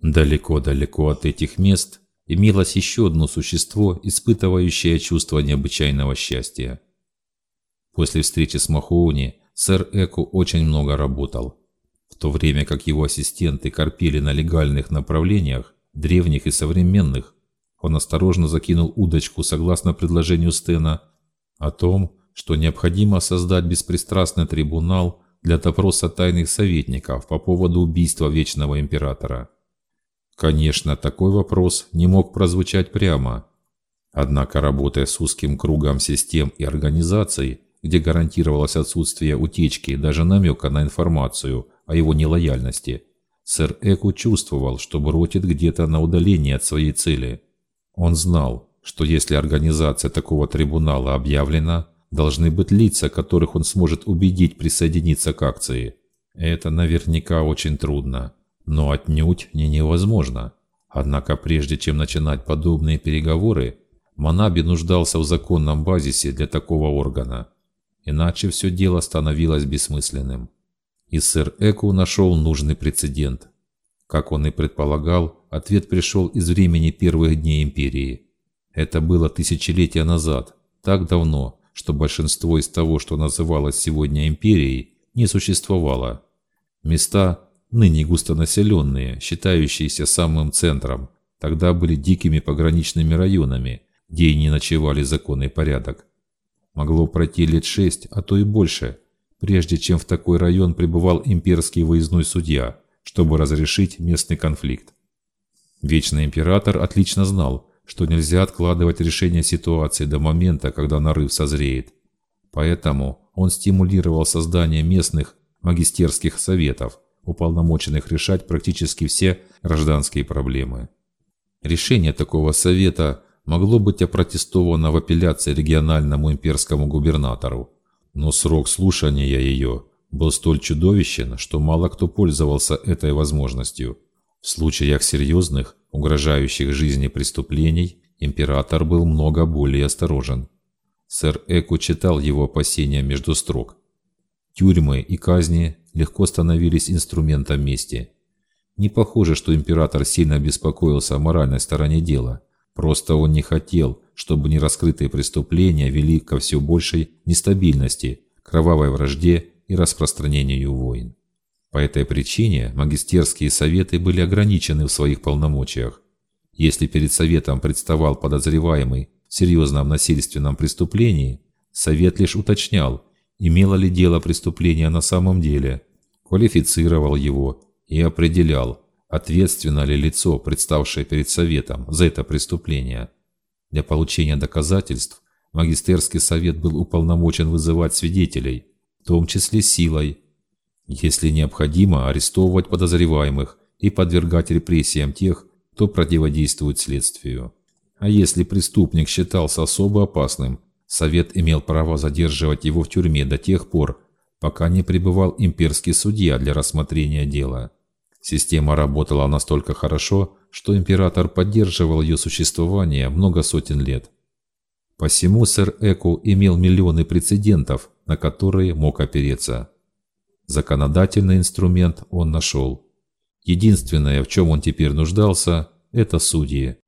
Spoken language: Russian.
Далеко-далеко от этих мест имелось еще одно существо, испытывающее чувство необычайного счастья. После встречи с Махоуни сэр Эку очень много работал. В то время как его ассистенты корпели на легальных направлениях, древних и современных, он осторожно закинул удочку согласно предложению Стена о том, что необходимо создать беспристрастный трибунал для допроса тайных советников по поводу убийства Вечного Императора. Конечно, такой вопрос не мог прозвучать прямо. Однако, работая с узким кругом систем и организаций, где гарантировалось отсутствие утечки даже намека на информацию о его нелояльности, сэр Эку чувствовал, что бродит где-то на удалении от своей цели. Он знал, что если организация такого трибунала объявлена, должны быть лица, которых он сможет убедить присоединиться к акции. Это наверняка очень трудно, но отнюдь не невозможно. Однако прежде чем начинать подобные переговоры, Манаби нуждался в законном базисе для такого органа. Иначе все дело становилось бессмысленным. И сэр Эку нашел нужный прецедент. Как он и предполагал, ответ пришел из времени первых дней империи. Это было тысячелетия назад, так давно, что большинство из того, что называлось сегодня империей, не существовало. Места, ныне густонаселенные, считающиеся самым центром, тогда были дикими пограничными районами, где и не ночевали закон и порядок. Могло пройти лет шесть, а то и больше, прежде чем в такой район прибывал имперский выездной судья, чтобы разрешить местный конфликт. Вечный император отлично знал, что нельзя откладывать решение ситуации до момента, когда нарыв созреет. Поэтому он стимулировал создание местных магистерских советов, уполномоченных решать практически все гражданские проблемы. Решение такого совета могло быть опротестовано в апелляции региональному имперскому губернатору, но срок слушания ее был столь чудовищен, что мало кто пользовался этой возможностью. В случаях серьезных угрожающих жизни преступлений, император был много более осторожен. Сэр Эку читал его опасения между строк. Тюрьмы и казни легко становились инструментом мести. Не похоже, что император сильно беспокоился о моральной стороне дела. Просто он не хотел, чтобы нераскрытые преступления вели ко все большей нестабильности, кровавой вражде и распространению войн. По этой причине магистерские советы были ограничены в своих полномочиях. Если перед советом представал подозреваемый в серьезном насильственном преступлении, совет лишь уточнял, имело ли дело преступления на самом деле, квалифицировал его и определял, ответственно ли лицо, представшее перед советом за это преступление. Для получения доказательств магистерский совет был уполномочен вызывать свидетелей, в том числе силой, если необходимо, арестовывать подозреваемых и подвергать репрессиям тех, кто противодействует следствию. А если преступник считался особо опасным, Совет имел право задерживать его в тюрьме до тех пор, пока не прибывал имперский судья для рассмотрения дела. Система работала настолько хорошо, что император поддерживал ее существование много сотен лет. Посему сэр Эку имел миллионы прецедентов, на которые мог опереться. Законодательный инструмент он нашел. Единственное, в чем он теперь нуждался, это судьи.